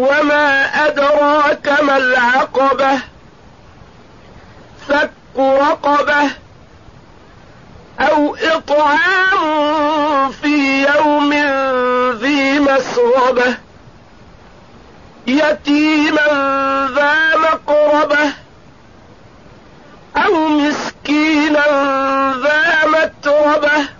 وما أدراك ما العقبة؟ فك رقبة أو إطعام في يوم ذي مسغبة يتيما ذا مقربة؟ أو مسكينا ذا متربة؟